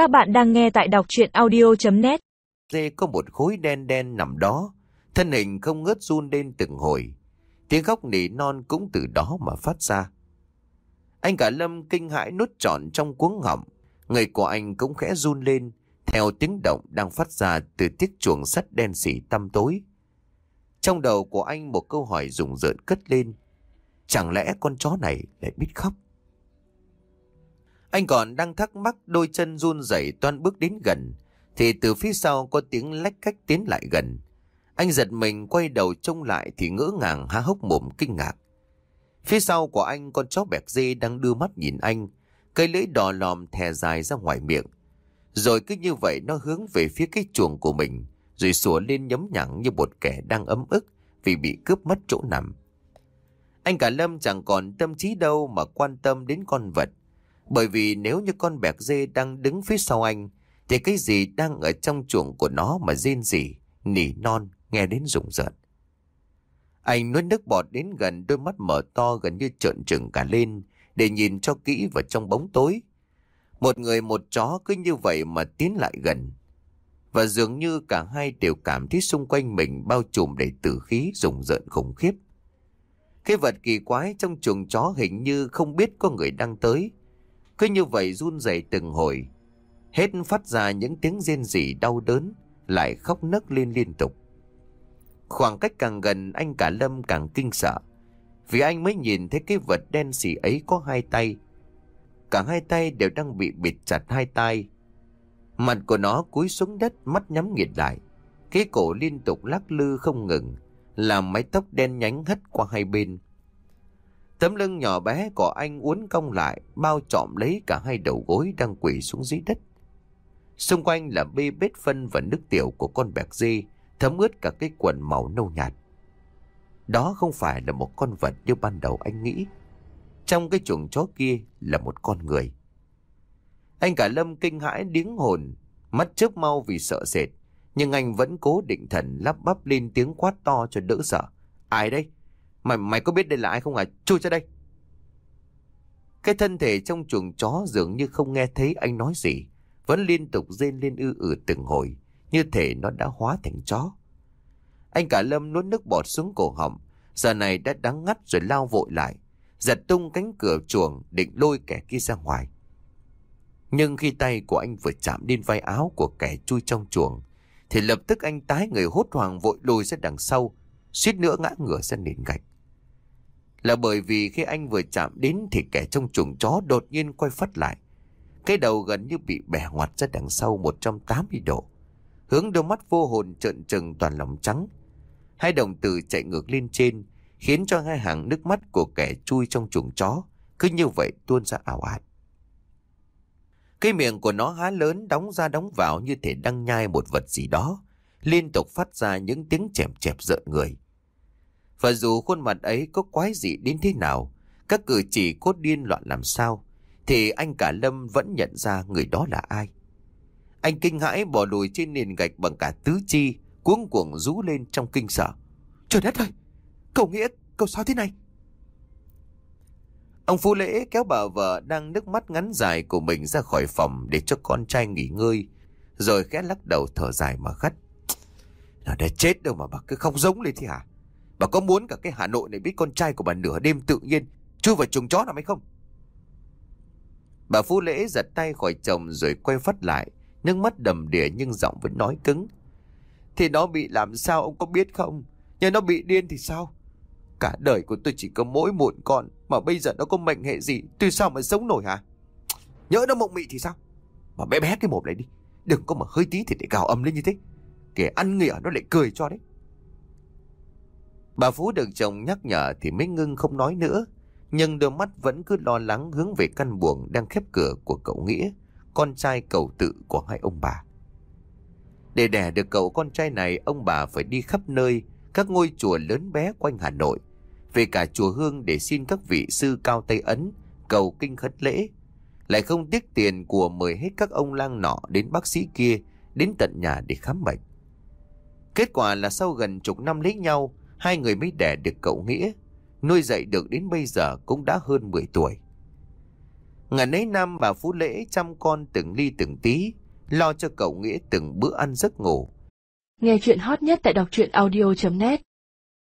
Các bạn đang nghe tại đọc chuyện audio.net Dê có một khối đen đen nằm đó, thân hình không ngớt run lên từng hồi. Tiếng khóc nỉ non cũng từ đó mà phát ra. Anh cả Lâm kinh hãi nuốt trọn trong cuống họng, người của anh cũng khẽ run lên theo tiếng động đang phát ra từ chiếc chuồng sắt đen xỉ tăm tối. Trong đầu của anh một câu hỏi rùng rợn cất lên. Chẳng lẽ con chó này lại biết khóc? Anh còn đang thắc mắc đôi chân run rẩy toan bước đến gần, thì từ phía sau có tiếng lách cách tiến lại gần. Anh giật mình quay đầu trông lại thì ngỡ ngàng há hốc mồm kinh ngạc. Phía sau của anh con chó bẹc dê đang đưa mắt nhìn anh, cây lưỡi đỏ lòm thè dài ra ngoài miệng. Rồi cứ như vậy nó hướng về phía cái chuồng của mình, rồi sủa lên nhấm nhẳng như một kẻ đang ấm ức vì bị cướp mất chỗ nằm. Anh cả Lâm chẳng còn tâm trí đâu mà quan tâm đến con vật. Bởi vì nếu như con bẹc dê đang đứng phía sau anh, thì cái gì đang ở trong chuồng của nó mà rên rỉ, nỉ non, nghe đến rùng rợn. Anh nuốt nước bọt đến gần đôi mắt mở to gần như trợn trừng cả lên để nhìn cho kỹ vào trong bóng tối. Một người một chó cứ như vậy mà tiến lại gần. Và dường như cả hai đều cảm thấy xung quanh mình bao trùm đầy tử khí rùng rợn khủng khiếp. Cái vật kỳ quái trong chuồng chó hình như không biết có người đang tới. Cứ như vậy run rẩy từng hồi. Hết phát ra những tiếng rên rỉ đau đớn, lại khóc nấc lên liên tục. Khoảng cách càng gần anh cả Lâm càng kinh sợ. Vì anh mới nhìn thấy cái vật đen xỉ ấy có hai tay. Cả hai tay đều đang bị bịt chặt hai tay. Mặt của nó cúi xuống đất mắt nhắm nghiệt lại. Cái cổ liên tục lắc lư không ngừng. Làm mái tóc đen nhánh hất qua hai bên. Tấm lưng nhỏ bé của anh uốn cong lại, bao trọm lấy cả hai đầu gối đang quỳ xuống dưới đất. Xung quanh là bê bết phân và nước tiểu của con bẹc dê, thấm ướt cả cái quần màu nâu nhạt. Đó không phải là một con vật như ban đầu anh nghĩ. Trong cái chuồng chó kia là một con người. Anh cả Lâm kinh hãi điếng hồn, mắt chớp mau vì sợ sệt. Nhưng anh vẫn cố định thần lắp bắp lên tiếng quát to cho đỡ sợ. Ai đây? Mày mày có biết đây là ai không à? Chui ra đây. Cái thân thể trong chuồng chó dường như không nghe thấy anh nói gì. Vẫn liên tục rên lên ư ử từng hồi. Như thể nó đã hóa thành chó. Anh cả Lâm nuốt nước bọt xuống cổ họng. Giờ này đã đắng ngắt rồi lao vội lại. Giật tung cánh cửa chuồng định lôi kẻ kia ra ngoài. Nhưng khi tay của anh vừa chạm đến vai áo của kẻ chui trong chuồng, thì lập tức anh tái người hốt hoảng vội lùi ra đằng sau, suýt nữa ngã ngửa ra nền gạch. Là bởi vì khi anh vừa chạm đến thì kẻ trong chuồng chó đột nhiên quay phát lại. Cái đầu gần như bị bẻ ngoặt ra đằng sau 180 độ. Hướng đôi mắt vô hồn trợn trừng toàn lòng trắng. Hai đồng tử chạy ngược lên trên, khiến cho hai hàng nước mắt của kẻ chui trong chuồng chó cứ như vậy tuôn ra ảo ạt. Cái miệng của nó há lớn đóng ra đóng vào như thể đang nhai một vật gì đó, liên tục phát ra những tiếng chèm chẹp rợn người. Và dù khuôn mặt ấy có quái dị đến thế nào, các cử chỉ cốt điên loạn làm sao, thì anh cả Lâm vẫn nhận ra người đó là ai. Anh kinh hãi bỏ lùi trên nền gạch bằng cả tứ chi, cuống cuồng rú lên trong kinh sợ. Trời đất ơi! Cậu Nghĩa, cậu sao thế này? Ông Phú Lễ kéo bà vợ đang nước mắt ngắn dài của mình ra khỏi phòng để cho con trai nghỉ ngơi, rồi khẽ lắc đầu thở dài mà khắt. Nó đã chết đâu mà bà cứ không giống lên thế hả? Bà có muốn cả cái Hà Nội này biết con trai của bà nửa đêm tự nhiên chui vào chuồng chó nào hay không? Bà Phú Lễ giật tay khỏi chồng rồi quay phát lại, nước mắt đầm đìa nhưng giọng vẫn nói cứng. Thì nó bị làm sao ông có biết không? Nhưng nó bị điên thì sao? Cả đời của tôi chỉ có mỗi một con Mà bây giờ nó có mệnh hệ gì Tôi sao mà sống nổi hả Nhớ nó mộng mị thì sao Mà bé bé cái mồm này đi Đừng có mà hơi tí thì để gào âm lên như thế Kẻ ăn nghỉa nó lại cười cho đấy Bà Phú được chồng nhắc nhở Thì mới ngưng không nói nữa Nhưng đôi mắt vẫn cứ lo lắng Hướng về căn buồng đang khép cửa của cậu Nghĩa Con trai cầu tự của hai ông bà Để đẻ được cậu con trai này Ông bà phải đi khắp nơi Các ngôi chùa lớn bé quanh Hà Nội về cả chùa Hương để xin các vị sư cao Tây Ấn cầu kinh khất lễ. Lại không tiếc tiền của mời hết các ông lang nọ đến bác sĩ kia đến tận nhà để khám bệnh. Kết quả là sau gần chục năm lấy nhau, hai người mới đẻ được cậu Nghĩa. Nuôi dạy được đến bây giờ cũng đã hơn 10 tuổi. Ngày ấy năm bà Phú Lễ chăm con từng ly từng tí, lo cho cậu Nghĩa từng bữa ăn giấc ngủ. Nghe chuyện hot nhất tại đọc truyện audio.net